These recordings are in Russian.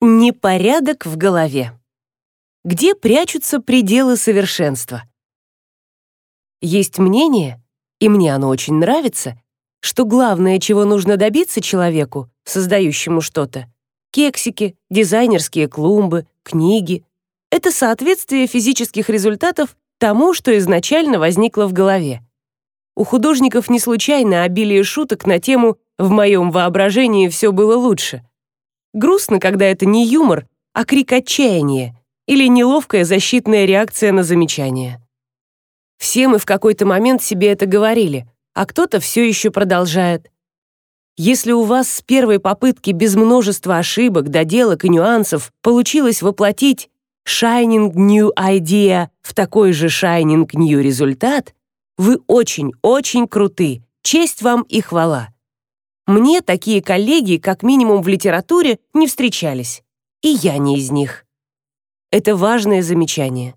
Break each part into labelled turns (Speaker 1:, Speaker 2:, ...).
Speaker 1: Непорядок в голове. Где прячутся пределы совершенства? Есть мнение, и мне оно очень нравится, что главное, чего нужно добиться человеку, создающему что-то, кексики, дизайнерские клумбы, книги, это соответствие физических результатов тому, что изначально возникло в голове. У художников не случайно обилие шуток на тему «в моем воображении все было лучше». Грустно, когда это не юмор, а крик отчаяния или неловкая защитная реакция на замечание. Все мы в какой-то момент себе это говорили, а кто-то все еще продолжает. Если у вас с первой попытки без множества ошибок, доделок и нюансов получилось воплотить shining new idea в такой же shining new результат, вы очень-очень круты. Честь вам и хвала. Мне такие коллеги, как минимум в литературе, не встречались. И я не из них. Это важное замечание.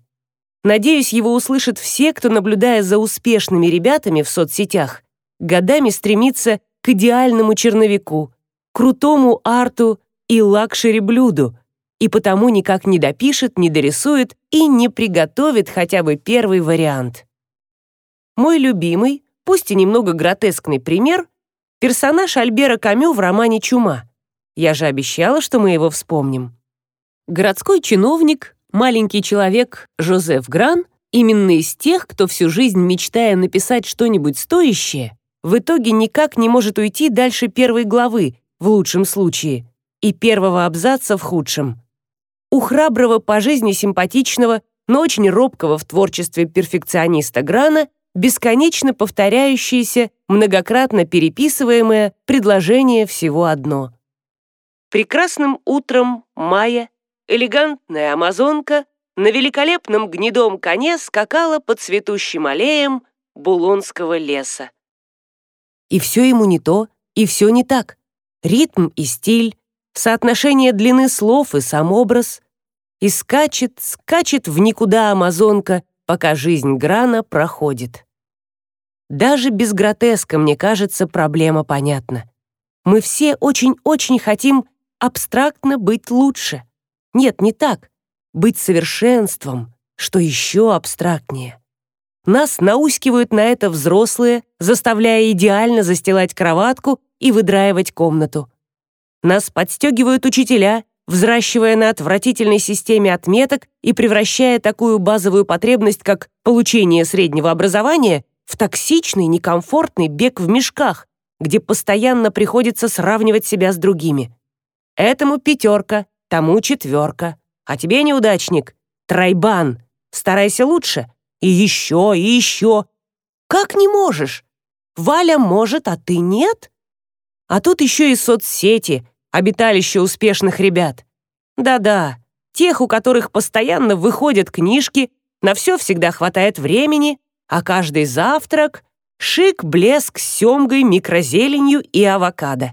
Speaker 1: Надеюсь, его услышат все, кто, наблюдая за успешными ребятами в соцсетях, годами стремится к идеальному черновику, крутому арту и лакшери-блюду, и потому никак не допишет, не дорисует и не приготовит хотя бы первый вариант. Мой любимый, пусть и немного гротескный пример Персонаж Альбера Камю в романе «Чума». Я же обещала, что мы его вспомним. Городской чиновник, маленький человек Жозеф Гран, именно из тех, кто всю жизнь, мечтая написать что-нибудь стоящее, в итоге никак не может уйти дальше первой главы, в лучшем случае, и первого абзаца в худшем. У храброго по жизни симпатичного, но очень робкого в творчестве перфекциониста Грана бесконечно повторяющееся, многократно переписываемое предложение всего одно. Прекрасным утром мая элегантная амазонка на великолепном гнедом коне скакала под цветущим аллеем Булонского леса. И все ему не то, и все не так. Ритм и стиль, соотношение длины слов и сам образ. И скачет, скачет в никуда амазонка, пока жизнь Грана проходит. Даже без гротеска, мне кажется, проблема понятна. Мы все очень-очень хотим абстрактно быть лучше. Нет, не так. Быть совершенством, что еще абстрактнее. Нас наускивают на это взрослые, заставляя идеально застилать кроватку и выдраивать комнату. Нас подстегивают учителя, взращивая на отвратительной системе отметок и превращая такую базовую потребность, как получение среднего образования, в токсичный, некомфортный бег в мешках, где постоянно приходится сравнивать себя с другими. Этому пятерка, тому четверка, а тебе, неудачник, тройбан, старайся лучше, и еще, и еще. Как не можешь? Валя может, а ты нет? А тут еще и соцсети, обиталище успешных ребят. Да-да, тех, у которых постоянно выходят книжки, на все всегда хватает времени, а каждый завтрак — шик, блеск с семгой, микрозеленью и авокадо.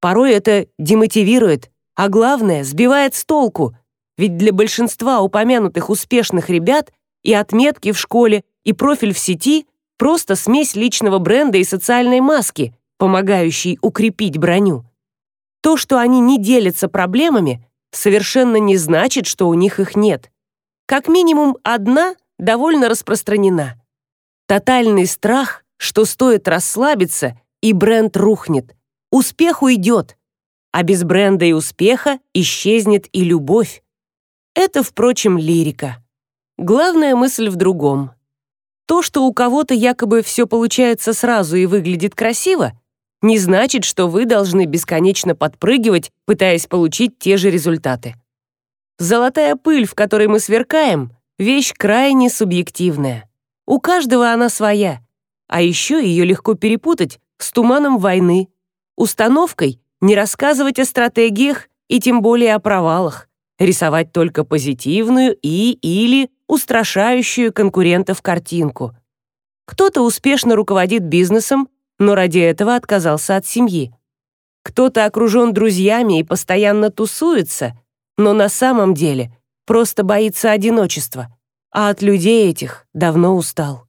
Speaker 1: Порой это демотивирует, а главное — сбивает с толку, ведь для большинства упомянутых успешных ребят и отметки в школе, и профиль в сети — просто смесь личного бренда и социальной маски, помогающей укрепить броню. То, что они не делятся проблемами, совершенно не значит, что у них их нет. Как минимум одна довольно распространена. Тотальный страх, что стоит расслабиться, и бренд рухнет. Успех уйдет. А без бренда и успеха исчезнет и любовь. Это, впрочем, лирика. Главная мысль в другом. То, что у кого-то якобы все получается сразу и выглядит красиво, не значит, что вы должны бесконечно подпрыгивать, пытаясь получить те же результаты. Золотая пыль, в которой мы сверкаем, вещь крайне субъективная. У каждого она своя, а еще ее легко перепутать с туманом войны, установкой не рассказывать о стратегиях и тем более о провалах, рисовать только позитивную и или устрашающую конкурентов картинку. Кто-то успешно руководит бизнесом, но ради этого отказался от семьи. Кто-то окружен друзьями и постоянно тусуется, но на самом деле просто боится одиночества, а от людей этих давно устал.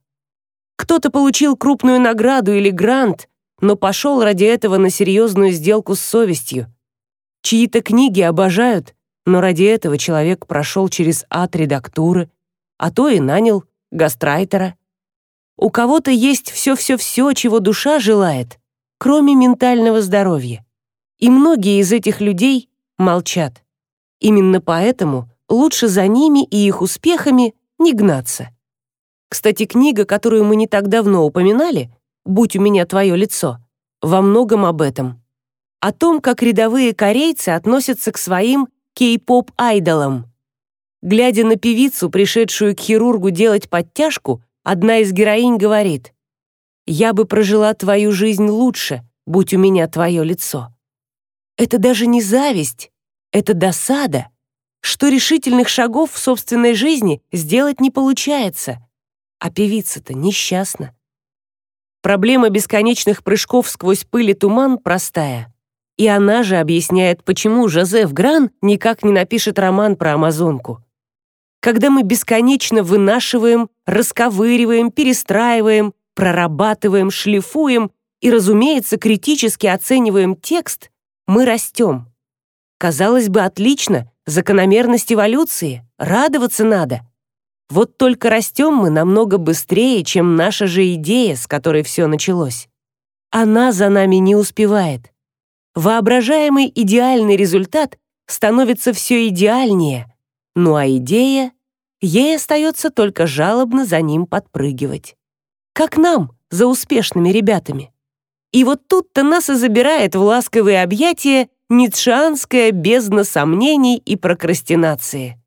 Speaker 1: Кто-то получил крупную награду или грант, но пошел ради этого на серьезную сделку с совестью. Чьи-то книги обожают, Но ради этого человек прошел через ад редактуры, а то и нанял гастрайтера. У кого-то есть все-все-все, чего душа желает, кроме ментального здоровья. И многие из этих людей молчат. Именно поэтому лучше за ними и их успехами не гнаться. Кстати, книга, которую мы не так давно упоминали, «Будь у меня твое лицо», во многом об этом. О том, как рядовые корейцы относятся к своим кей-поп-айдолам. Глядя на певицу, пришедшую к хирургу делать подтяжку, одна из героинь говорит «Я бы прожила твою жизнь лучше, будь у меня твое лицо». Это даже не зависть, это досада, что решительных шагов в собственной жизни сделать не получается, а певица-то несчастна. Проблема бесконечных прыжков сквозь пыль и туман простая. И она же объясняет, почему Жозеф Гран никак не напишет роман про амазонку. Когда мы бесконечно вынашиваем, расковыриваем, перестраиваем, прорабатываем, шлифуем и, разумеется, критически оцениваем текст, мы растем. Казалось бы, отлично, закономерность эволюции, радоваться надо. Вот только растем мы намного быстрее, чем наша же идея, с которой все началось. Она за нами не успевает. Воображаемый идеальный результат становится все идеальнее, ну а идея, ей остается только жалобно за ним подпрыгивать. Как нам, за успешными ребятами. И вот тут-то нас и забирает в ласковые объятия ницшеанская бездна сомнений и прокрастинации.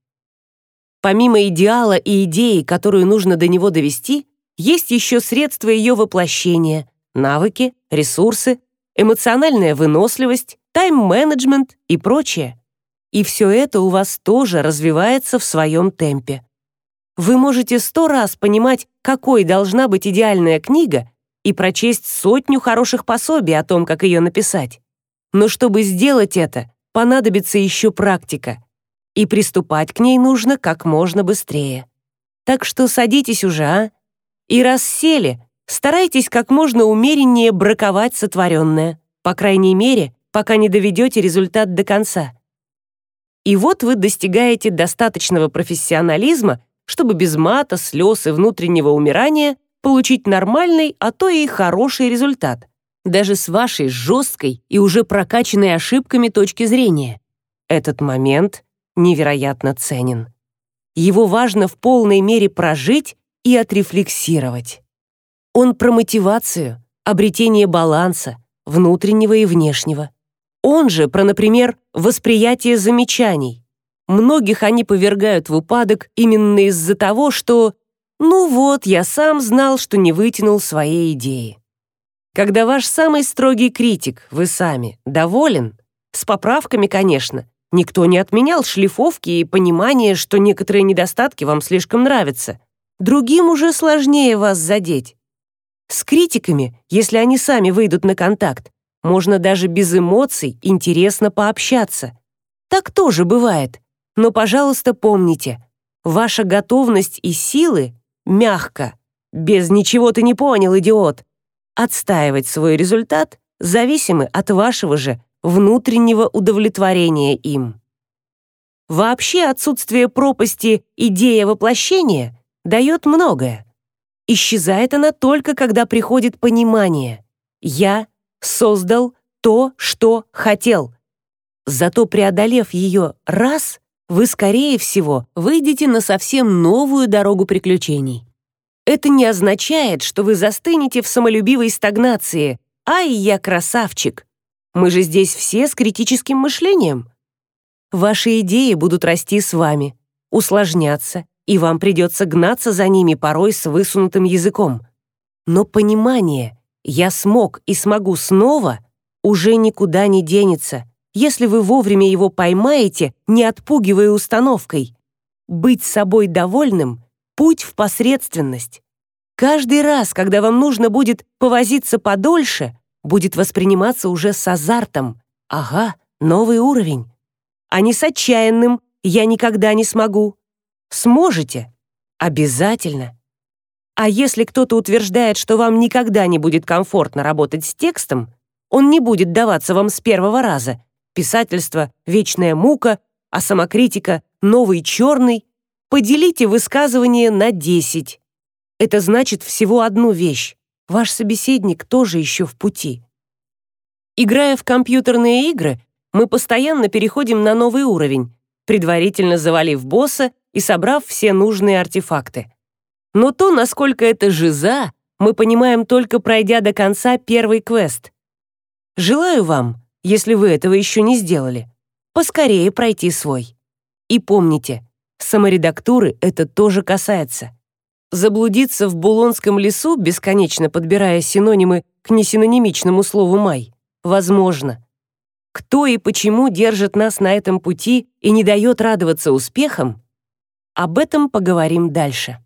Speaker 1: Помимо идеала и идеи, которую нужно до него довести, есть еще средства ее воплощения, навыки, ресурсы, эмоциональная выносливость, тайм-менеджмент и прочее. И все это у вас тоже развивается в своем темпе. Вы можете сто раз понимать, какой должна быть идеальная книга и прочесть сотню хороших пособий о том, как ее написать. Но чтобы сделать это, понадобится еще практика. И приступать к ней нужно как можно быстрее. Так что садитесь уже, а? И раз сели, Старайтесь как можно умереннее браковать сотворенное, по крайней мере, пока не доведете результат до конца. И вот вы достигаете достаточного профессионализма, чтобы без мата, слез и внутреннего умирания получить нормальный, а то и хороший результат, даже с вашей жесткой и уже прокачанной ошибками точки зрения. Этот момент невероятно ценен. Его важно в полной мере прожить и отрефлексировать. Он про мотивацию, обретение баланса, внутреннего и внешнего. Он же про, например, восприятие замечаний. Многих они повергают в упадок именно из-за того, что «ну вот, я сам знал, что не вытянул своей идеи». Когда ваш самый строгий критик, вы сами, доволен, с поправками, конечно, никто не отменял шлифовки и понимание, что некоторые недостатки вам слишком нравятся. Другим уже сложнее вас задеть. С критиками, если они сами выйдут на контакт, можно даже без эмоций интересно пообщаться. Так тоже бывает. Но, пожалуйста, помните, ваша готовность и силы мягко, без ничего ты не понял, идиот, отстаивать свой результат зависимы от вашего же внутреннего удовлетворения им. Вообще отсутствие пропасти идея воплощения дает многое. Исчезает она только, когда приходит понимание. Я создал то, что хотел. Зато преодолев ее раз, вы, скорее всего, выйдете на совсем новую дорогу приключений. Это не означает, что вы застынете в самолюбивой стагнации. «Ай, я красавчик!» Мы же здесь все с критическим мышлением. Ваши идеи будут расти с вами, усложняться, и вам придется гнаться за ними порой с высунутым языком. Но понимание «я смог и смогу снова» уже никуда не денется, если вы вовремя его поймаете, не отпугивая установкой. Быть собой довольным — путь в посредственность. Каждый раз, когда вам нужно будет повозиться подольше, будет восприниматься уже с азартом. Ага, новый уровень. А не с отчаянным «я никогда не смогу». Сможете? Обязательно. А если кто-то утверждает, что вам никогда не будет комфортно работать с текстом, он не будет даваться вам с первого раза. Писательство — вечная мука, а самокритика новый черный, поделите высказывание на 10. Это значит всего одну вещь. Ваш собеседник тоже еще в пути. Играя в компьютерные игры, мы постоянно переходим на новый уровень, предварительно завалив босса и собрав все нужные артефакты. Но то, насколько это жиза, мы понимаем только пройдя до конца первый квест. Желаю вам, если вы этого еще не сделали, поскорее пройти свой. И помните, саморедактуры это тоже касается. Заблудиться в Булонском лесу, бесконечно подбирая синонимы к несинонимичному слову «май», возможно. Кто и почему держит нас на этом пути и не дает радоваться успехам, об этом поговорим дальше.